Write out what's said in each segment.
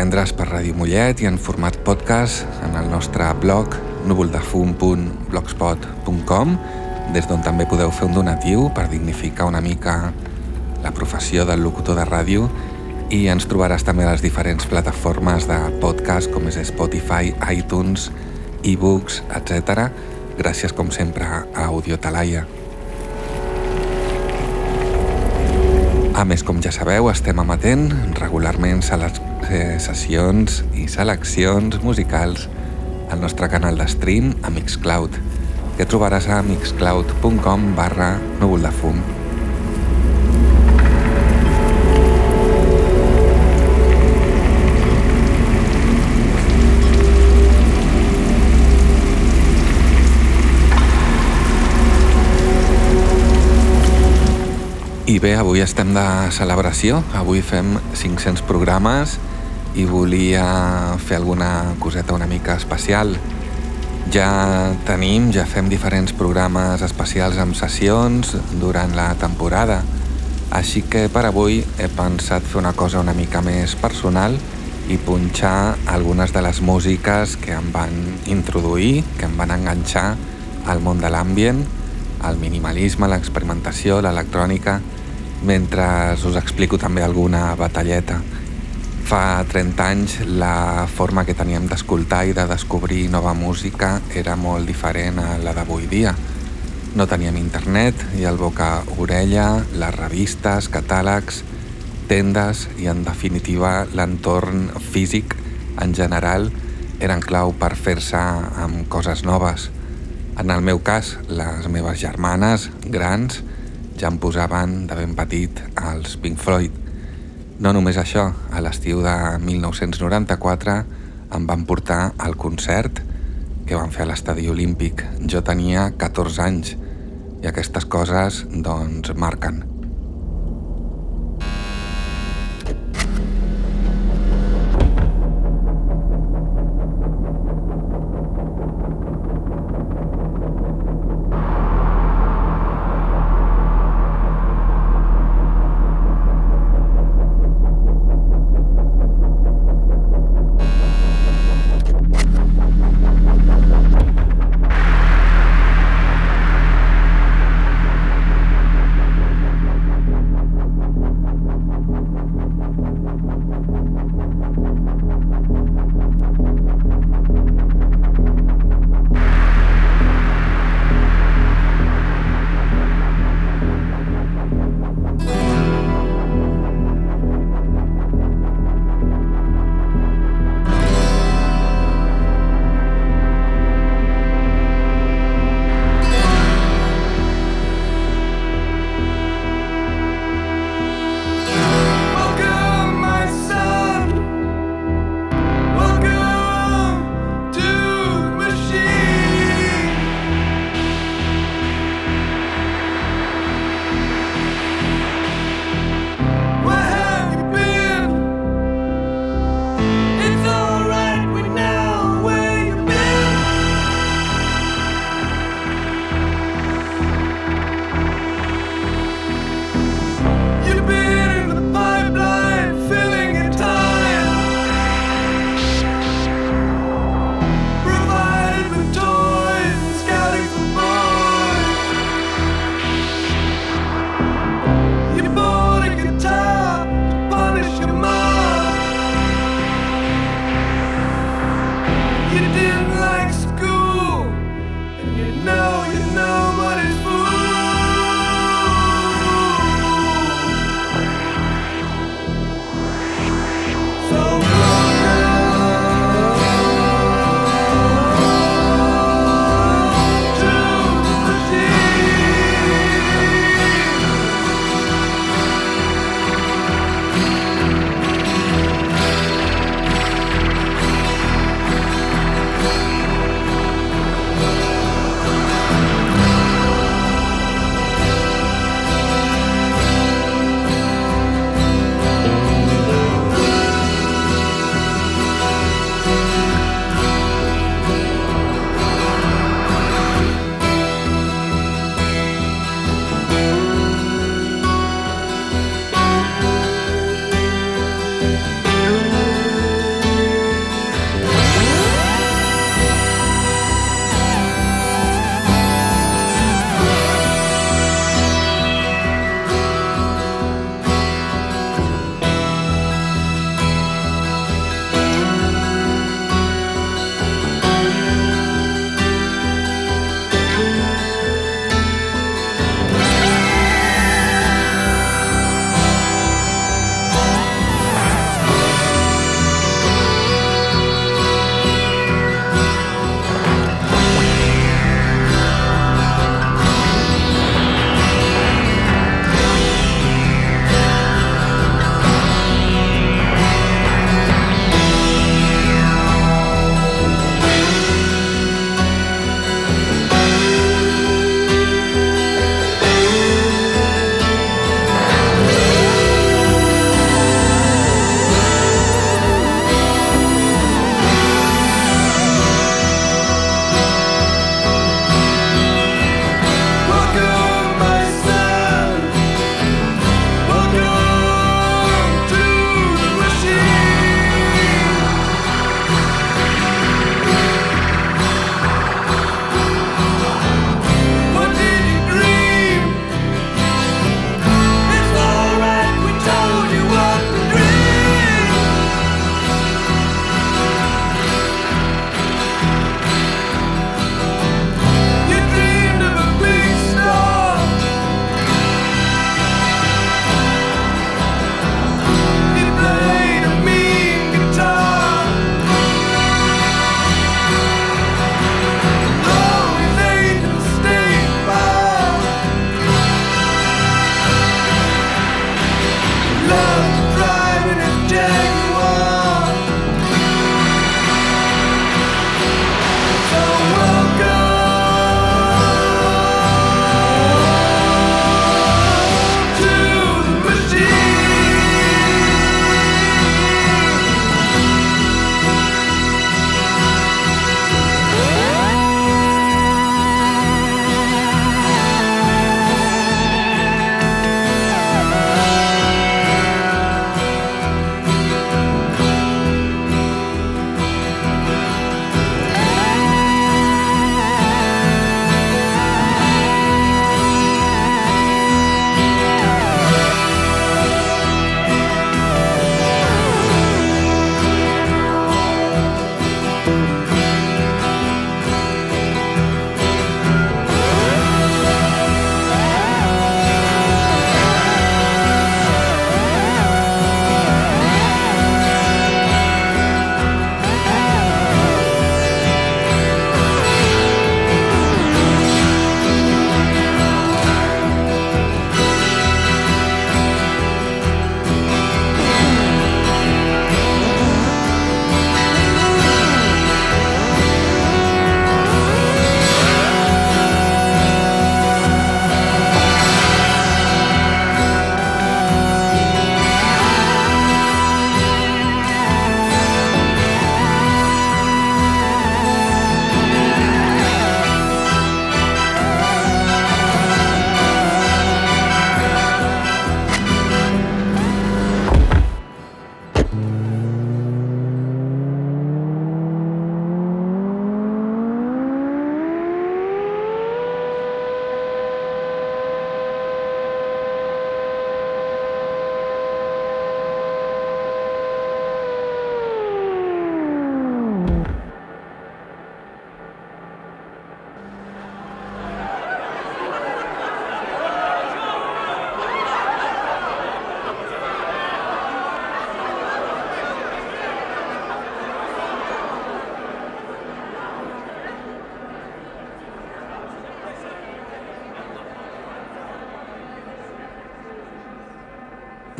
Divendres per Ràdio Mollet i en format podcast en el nostre blog núvoldefum.blogspot.com des d'on també podeu fer un donatiu per dignificar una mica la professió del locutor de ràdio i ens trobaràs també a les diferents plataformes de podcast com és Spotify, iTunes, e-books, etc. Gràcies com sempre a Audio Talaia. A més, com ja sabeu, estem emetent regularment eh, sessions i seleccions musicals al nostre canal de stream a Mixcloud, que trobaràs a mixcloud.com barra núvol de fum. I bé, avui estem de celebració, avui fem 500 programes i volia fer alguna coseta una mica especial. Ja tenim, ja fem diferents programes especials amb sessions durant la temporada, així que per avui he pensat fer una cosa una mica més personal i punxar algunes de les músiques que em van introduir, que em van enganxar al món de l'ambient, al minimalisme, l'experimentació, l'electrònica mentre us explico també alguna batalleta. Fa 30 anys la forma que teníem d'escoltar i de descobrir nova música era molt diferent a la d'avui dia. No teníem internet i el boca orella, les revistes, catàlegs, tendes i en definitiva l'entorn físic en general eren clau per fer-se amb coses noves. En el meu cas, les meves germanes, grans, ja em posaven de ben petit als Pink Floyd. No només això, a l'estiu de 1994 em van portar al concert que van fer a l'Estadi Olímpic. Jo tenia 14 anys i aquestes coses doncs marquen.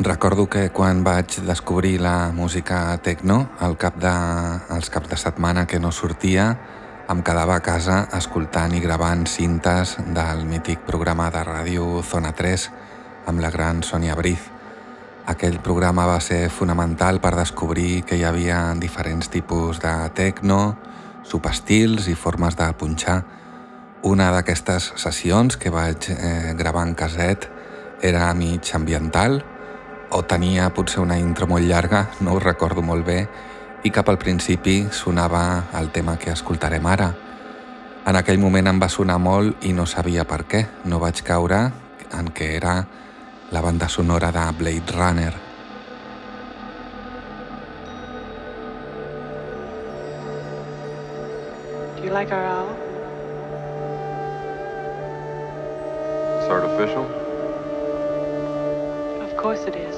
Recordo que quan vaig descobrir la música techno, al cap de, als caps de setmana que no sortia, em quedava a casa escoltant i gravant cintes del mític programa de ràdio Zona 3 amb la gran Sonia Briz. Aquell programa va ser fonamental per descobrir que hi havia diferents tipus de techno, subestils i formes de punxar. Una d'aquestes sessions que vaig eh, gravar en caset era mig ambiental, o tenia potser una intro molt llarga, no ho recordo molt bé, i cap al principi sonava el tema que escoltarem ara. En aquell moment em va sonar molt i no sabia per què. No vaig caure en què era la banda sonora de Blade Runner. Do you like our owl? It's artificial? Of course it is.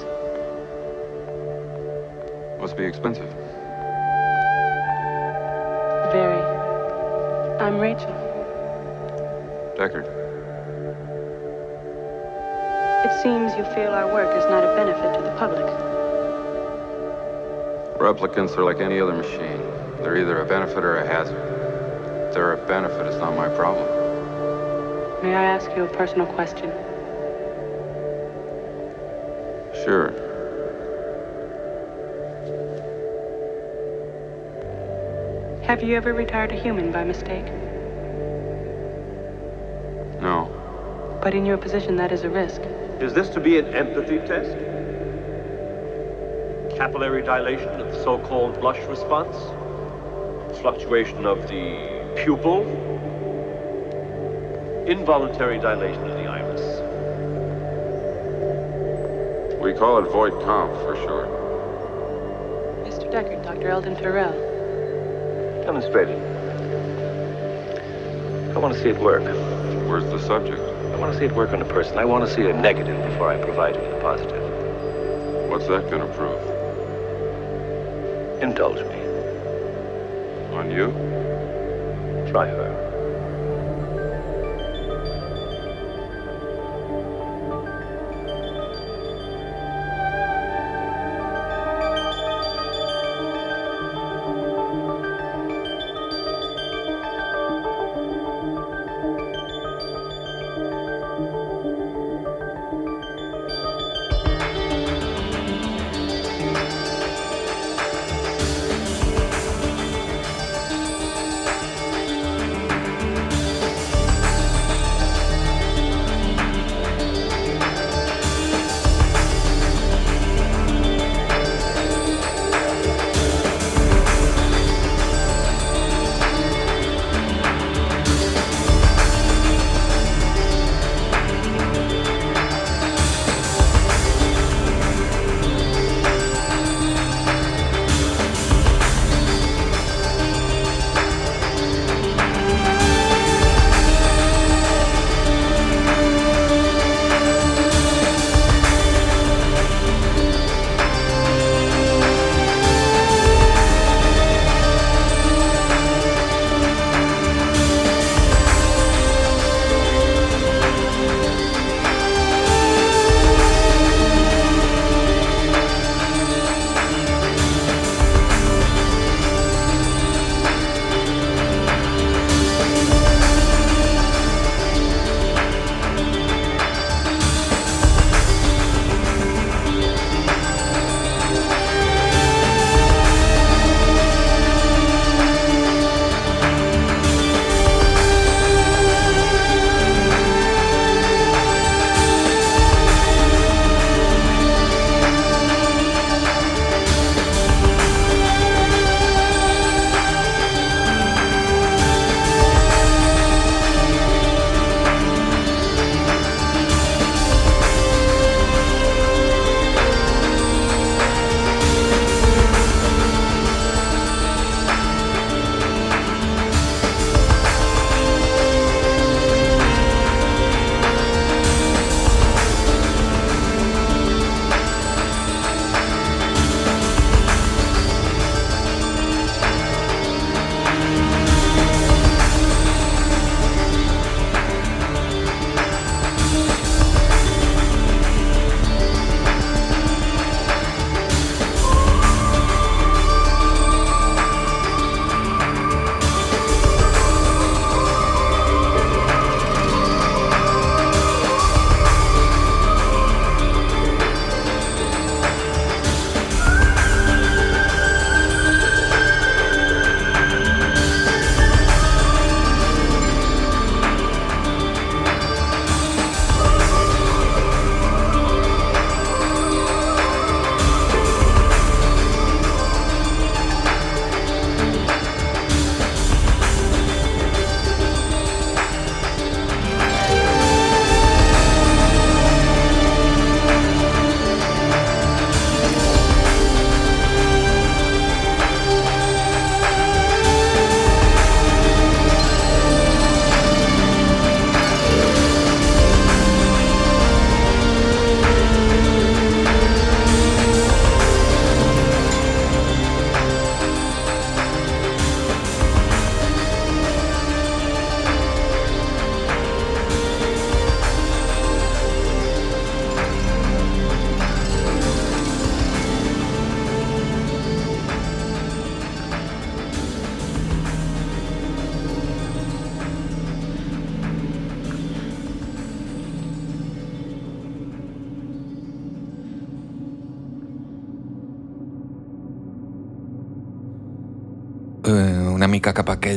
Must be expensive. Very. I'm Rachel. Deckard. It seems you feel our work is not a benefit to the public. Replicants are like any other machine. They're either a benefit or a hazard. If they're a benefit, it's not my problem. May I ask you a personal question? Sure. Have you ever retired a human by mistake? No. But in your position, that is a risk. Is this to be an empathy test? Capillary dilation of the so-called blush response? Fluctuation of the pupil? Involuntary dilation of the We call it void comp for short. Mr. Deckard, Dr. Eldon Farrell. Demonstrate it. I want to see it work. Where's the subject? I want to see it work on a person. I want to see a negative before I provide him with a positive. What's that gonna prove? Indulge me. On you? Try her.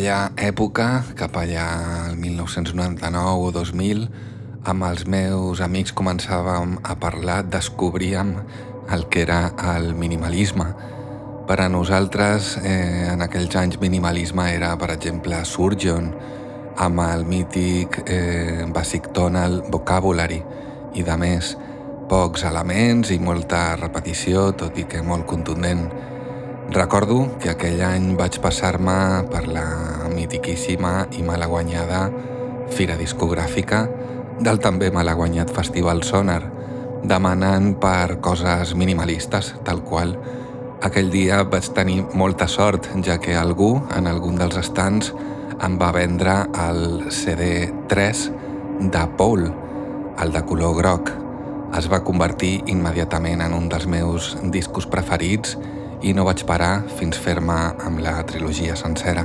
Aquella època, cap allà al 1999 o 2000, amb els meus amics començàvem a parlar, descobríem el que era el minimalisme. Per a nosaltres, eh, en aquells anys, minimalisme era, per exemple, Surgeon, amb el mític eh, Basic Tonal Vocabulary i de més, pocs elements i molta repetició, tot i que molt contundent. Recordo que aquell any vaig passar-me per la mitiquíssima i malaguanyada Fira Discogràfica del també malaguanyat Festival Sonar, demanant per coses minimalistes, tal qual. Aquell dia vaig tenir molta sort, ja que algú, en algun dels estants, em va vendre el CD3 de Paul, el de color groc. Es va convertir immediatament en un dels meus discos preferits i no vaig parar fins fer-me amb la trilogia sencera.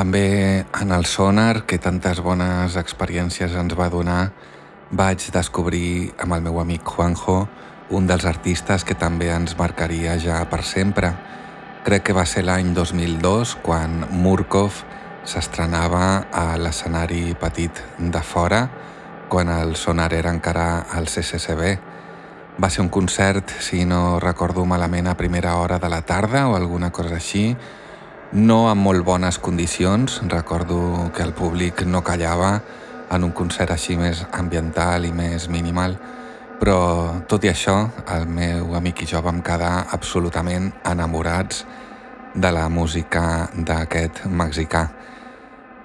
També en el sonar, que tantes bones experiències ens va donar, vaig descobrir amb el meu amic Juanjo un dels artistes que també ens marcaria ja per sempre. Crec que va ser l'any 2002 quan Murkov s'estrenava a l'escenari petit de fora quan el sonar era encara al CCCB. Va ser un concert, si no recordo malament, a primera hora de la tarda o alguna cosa així, no amb molt bones condicions, recordo que el públic no callava en un concert així més ambiental i més minimal, però tot i això, el meu amic i jo vam quedar absolutament enamorats de la música d'aquest mexicà.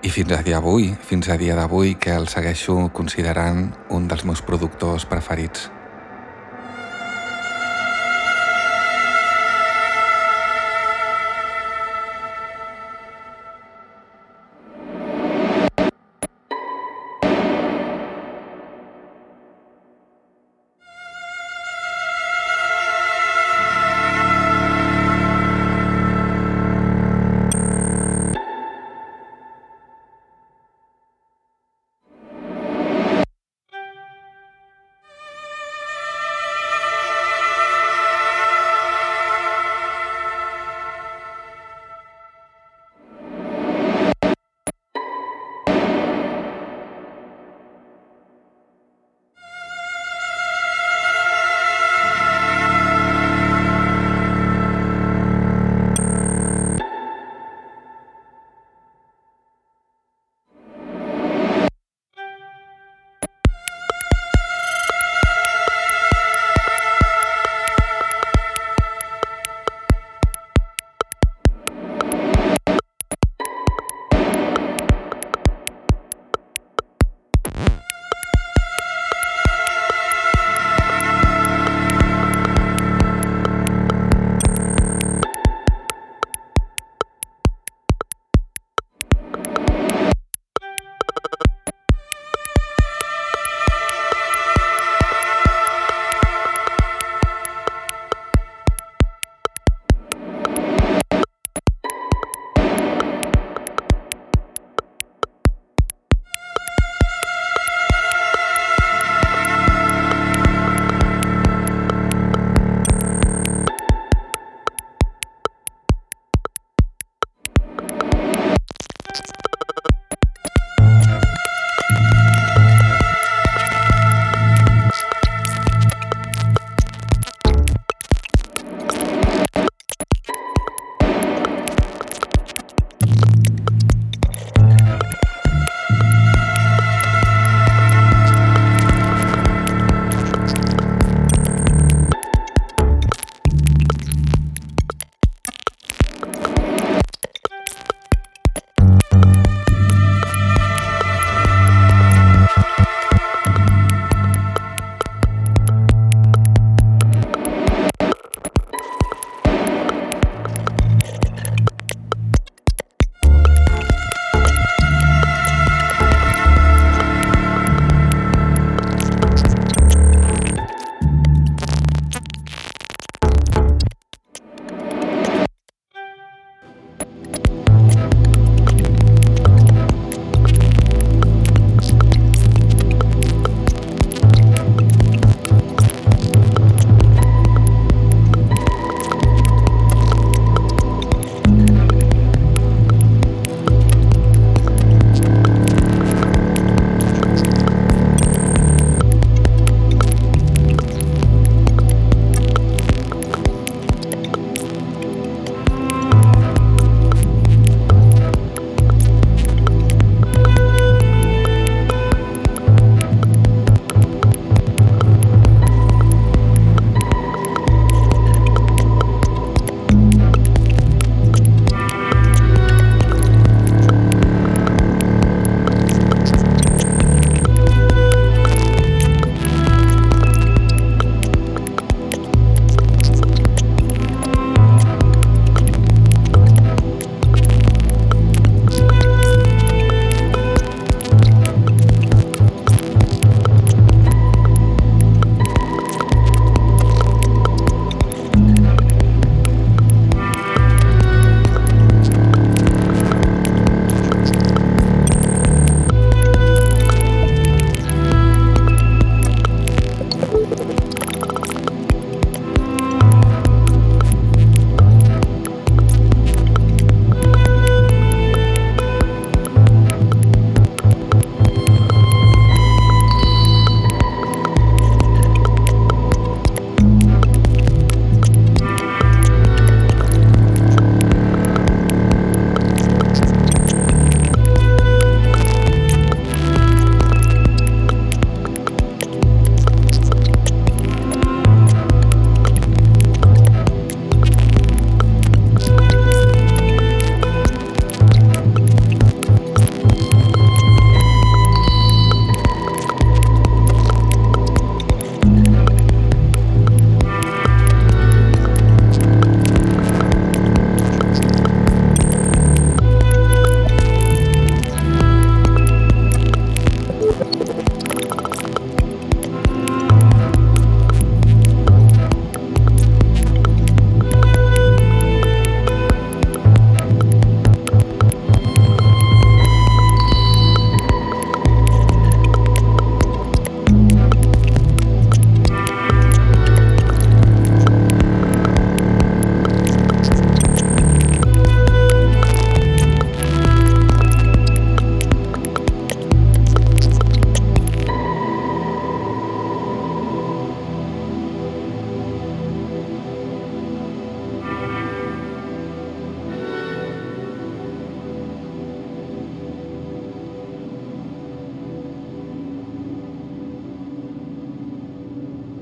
I fins a dia d'avui, fins a dia d'avui que el segueixo considerant un dels meus productors preferits.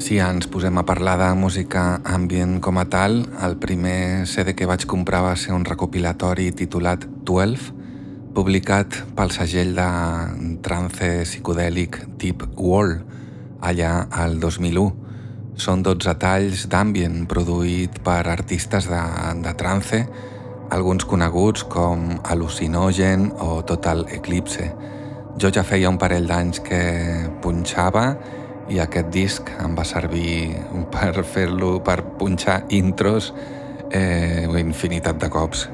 Si ens posem a parlar de música ambient com a tal, el primer CD que vaig comprar va ser un recopilatori titulat 12, publicat pel segell de trance psicodèlic Deep Wall, allà al 2001. Són 12 talls d'ambient produït per artistes de, de trance, alguns coneguts com Al·lucinogen o Total Eclipse. Jo ja feia un parell d'anys que punxava i aquest disc em va servir per fer-lo, per punxar intros eh, infinitat de cops.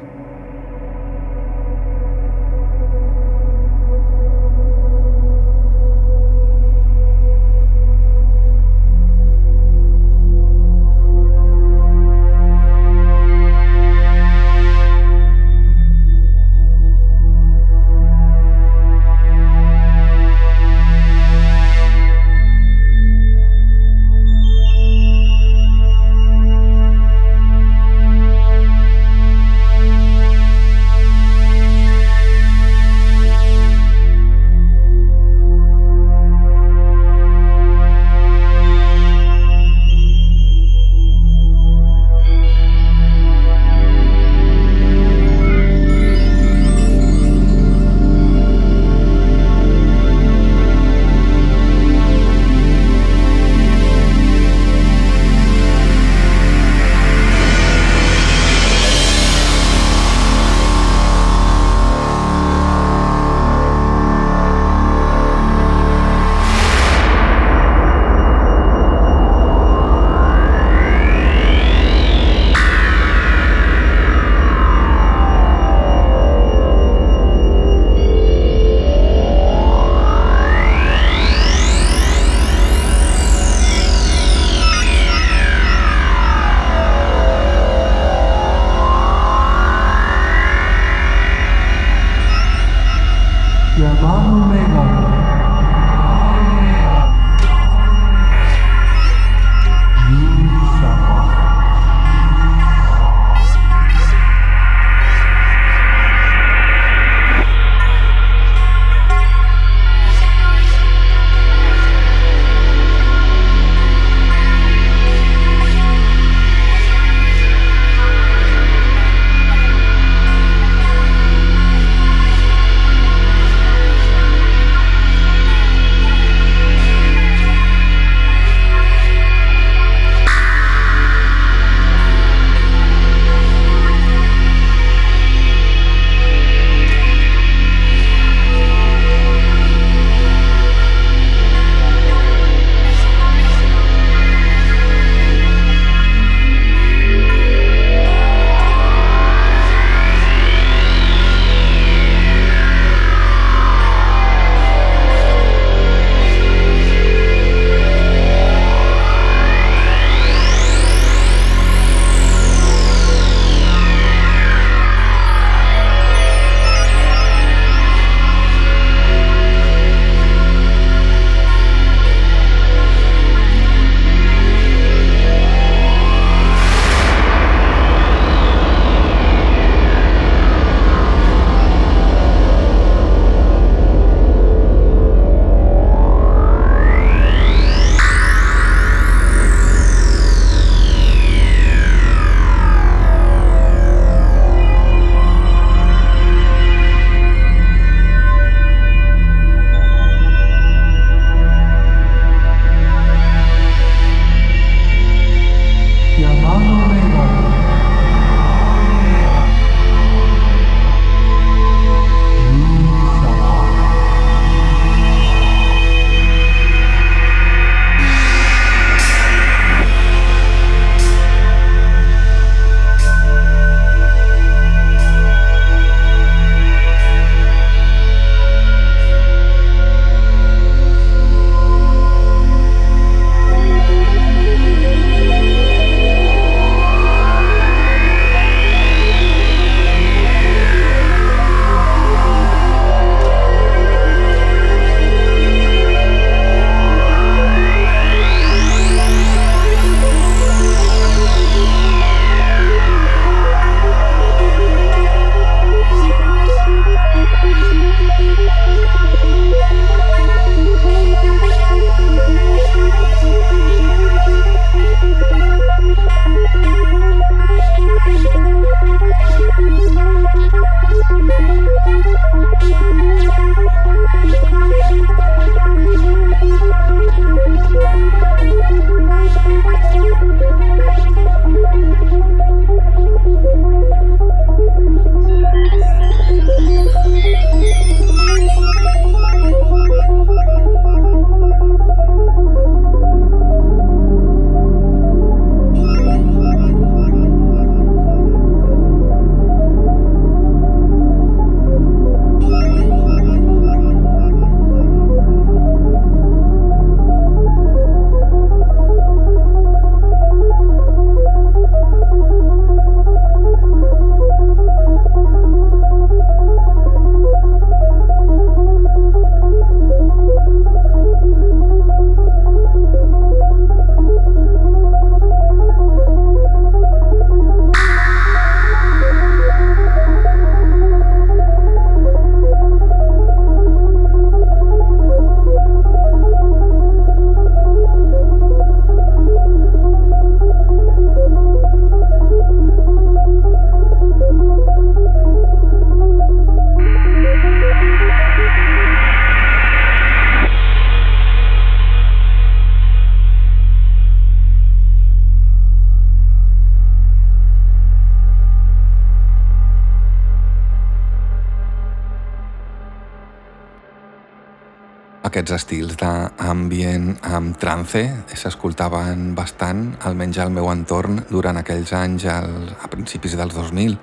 Aquests estils d'ambient amb trance s'escoltaven bastant, almenys al meu entorn, durant aquells anys al, a principis dels 2000.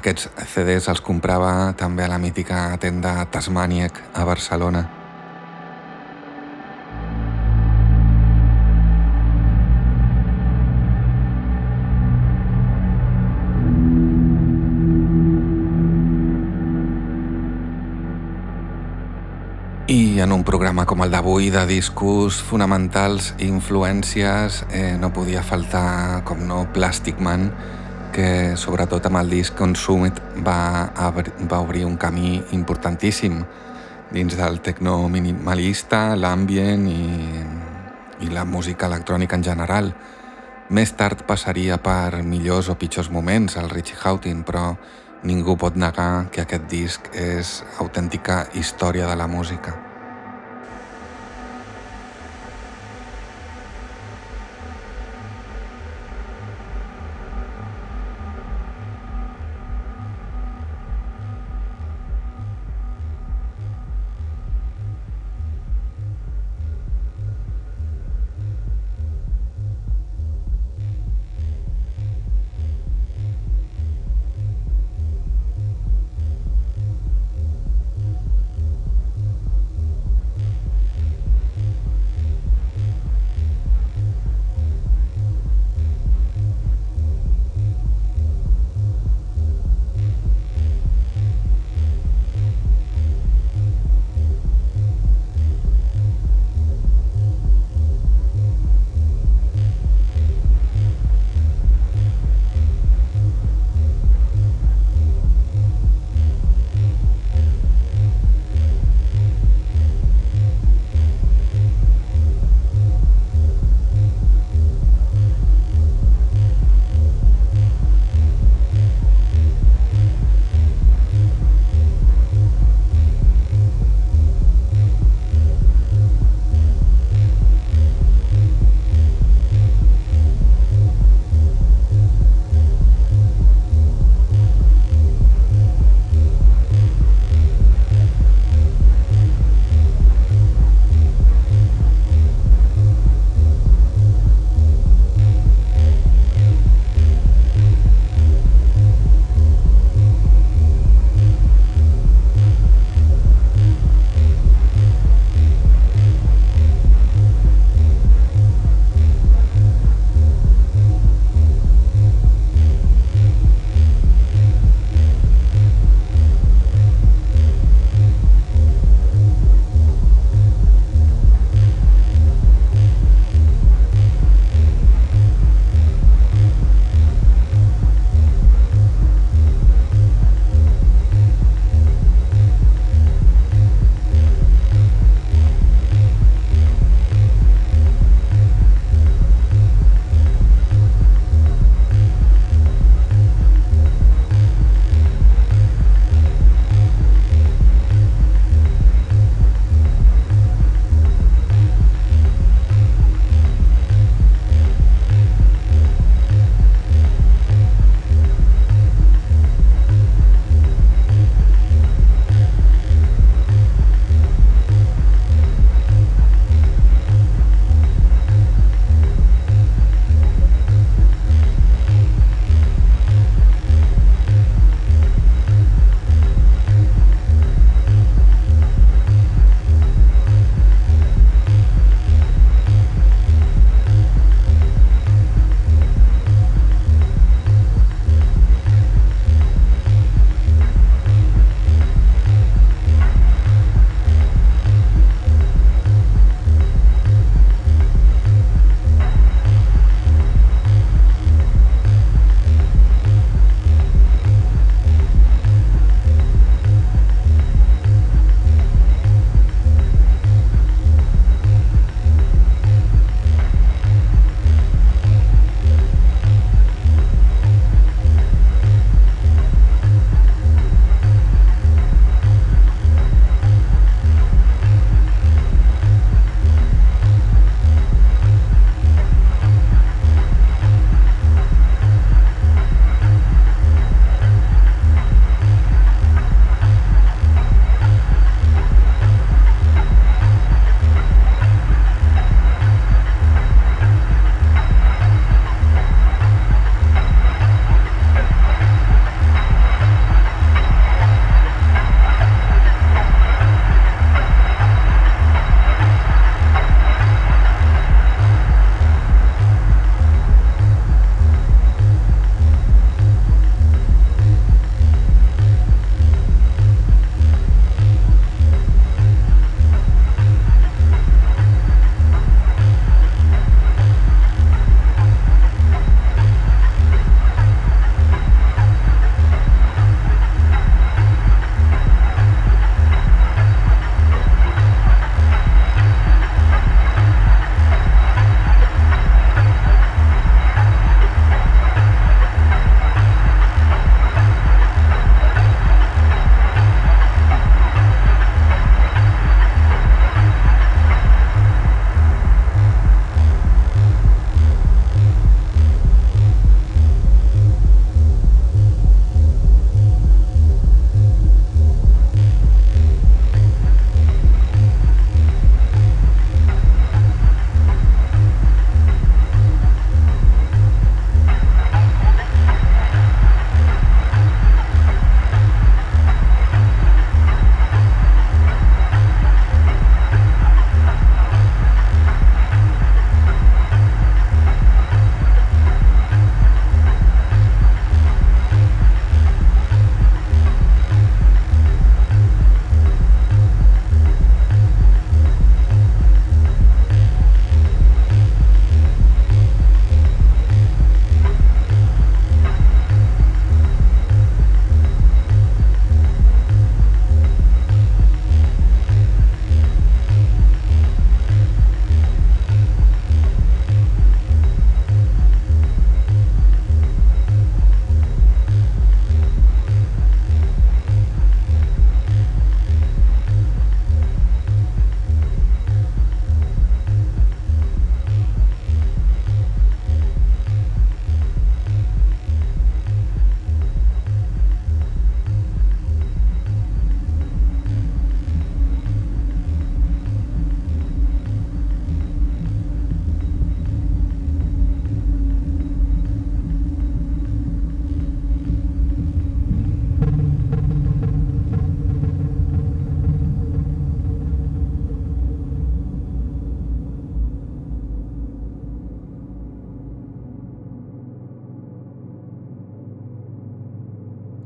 Aquests CDs els comprava també a la mítica tenda Tasmaniac a Barcelona. I en un programa com el d'avui de discos fonamentals i influències eh, no podia faltar, com no, Plastic Man, que sobretot amb el disc Consumed va, va obrir un camí importantíssim dins del tecno minimalista, l'ambient i, i la música electrònica en general. Més tard passaria per millors o pitjors moments el Richie Houghton, però Ningú pot negar que aquest disc és autèntica història de la música.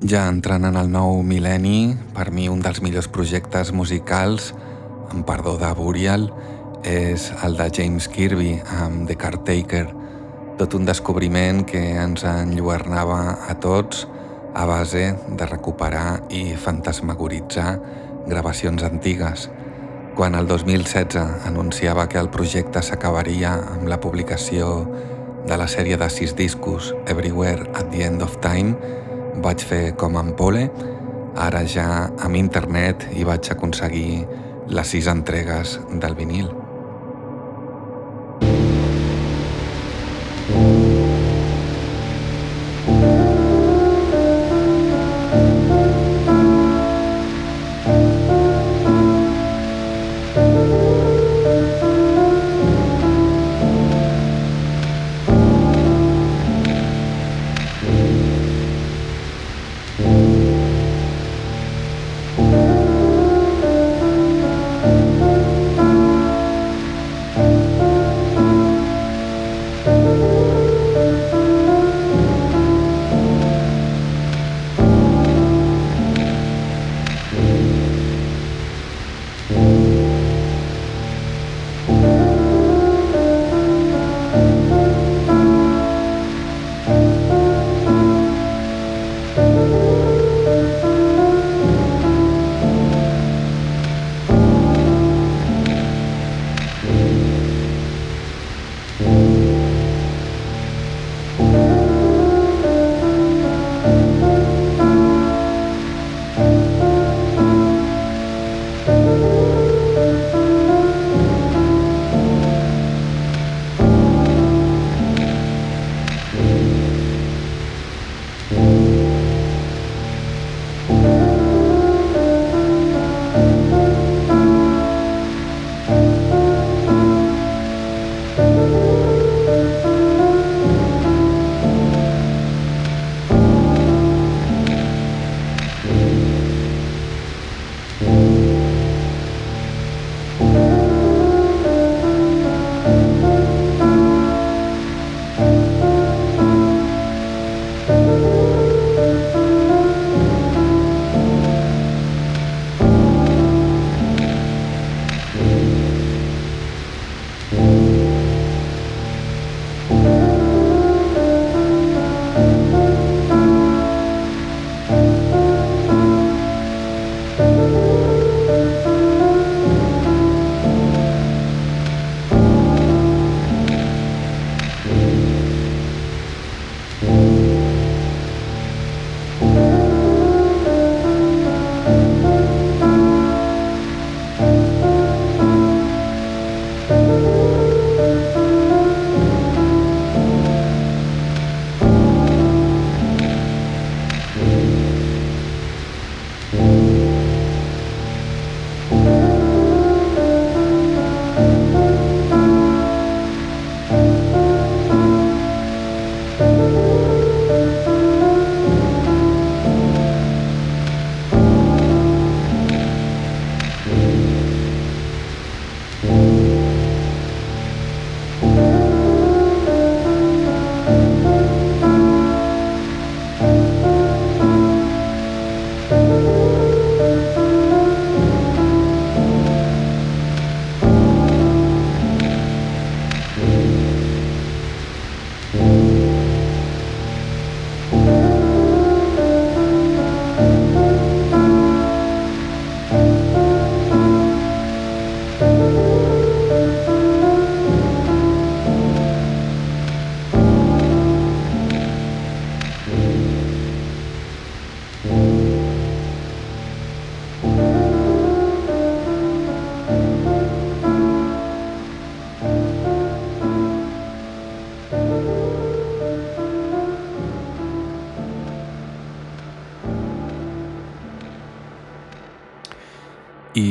Ja entrant en el nou mil·lenni, per mi un dels millors projectes musicals, amb perdó de Burial, és el de James Kirby amb The Caretaker, tot un descobriment que ens enlluernava a tots a base de recuperar i fantasmagoritzar gravacions antigues. Quan el 2016 anunciava que el projecte s'acabaria amb la publicació de la sèrie de sis discos Everywhere at the End of Time, vaig fer com en Pole, ara ja amb internet i vaig aconseguir les sis entregues del vinil.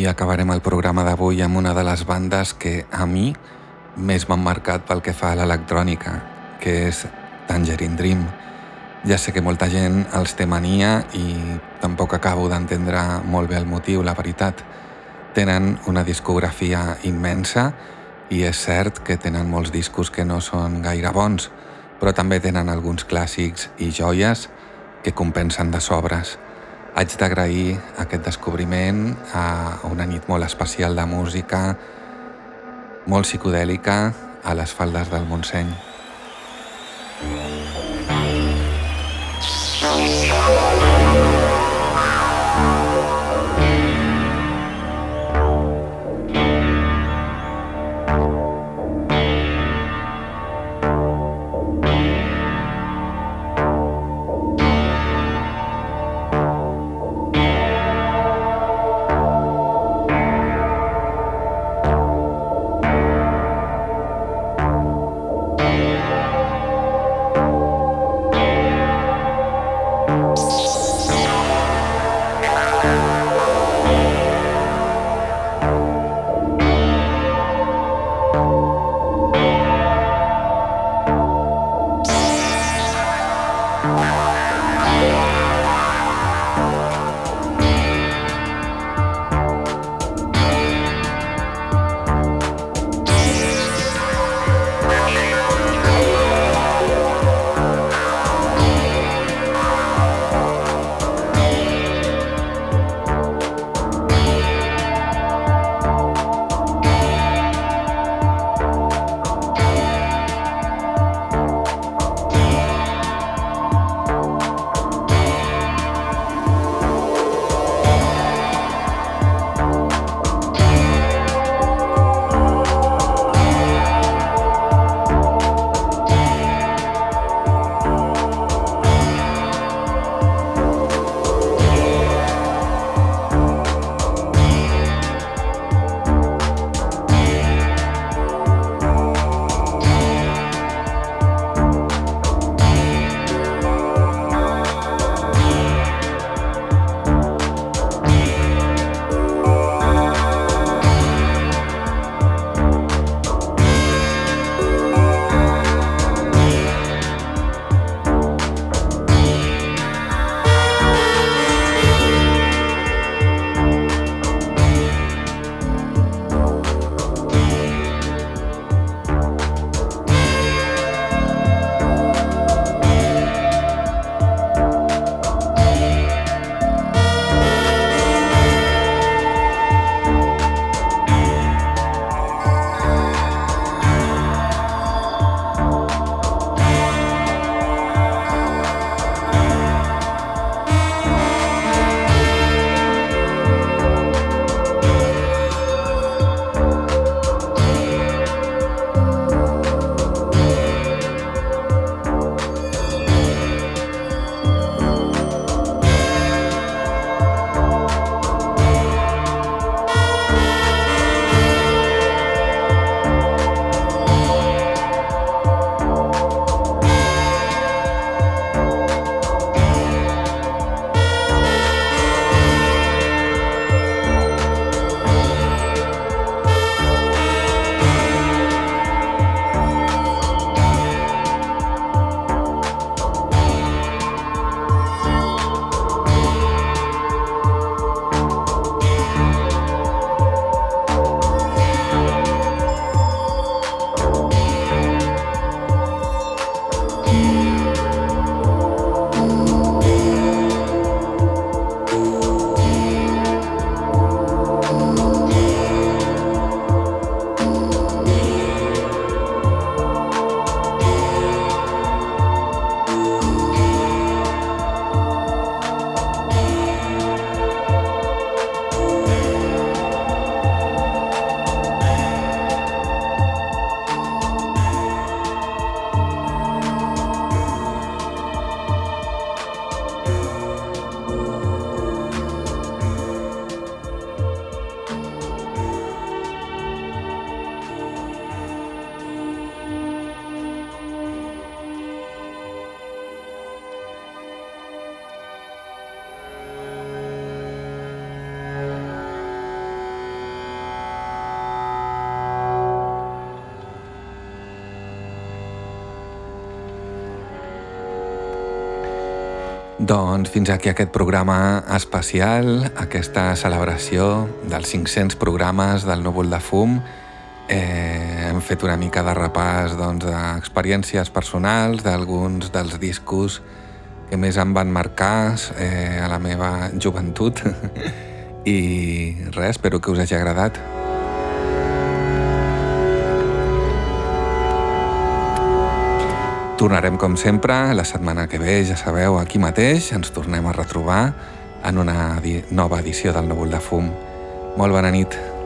Acabarem el programa d'avui amb una de les bandes que a mi més m'han marcat pel que fa a l'electrònica, que és Tangerine Dream. Ja sé que molta gent els té mania i tampoc acabo d'entendre molt bé el motiu, la veritat. Tenen una discografia immensa i és cert que tenen molts discos que no són gaire bons, però també tenen alguns clàssics i joies que compensen de sobres. Haig d'agrair aquest descobriment a una nit molt especial de música, molt psicodèlica, a les faldes del Montseny. Doncs fins aquí aquest programa especial, aquesta celebració dels 500 programes del Núvol de Fum. Eh, hem fet una mica de repàs doncs, d'experiències personals, d'alguns dels discos que més em van marcar eh, a la meva joventut i res, espero que us hagi agradat. Tornarem com sempre la setmana que ve, ja sabeu, aquí mateix ens tornem a retrobar en una nova edició del Núvol de Fum. Molt bona nit.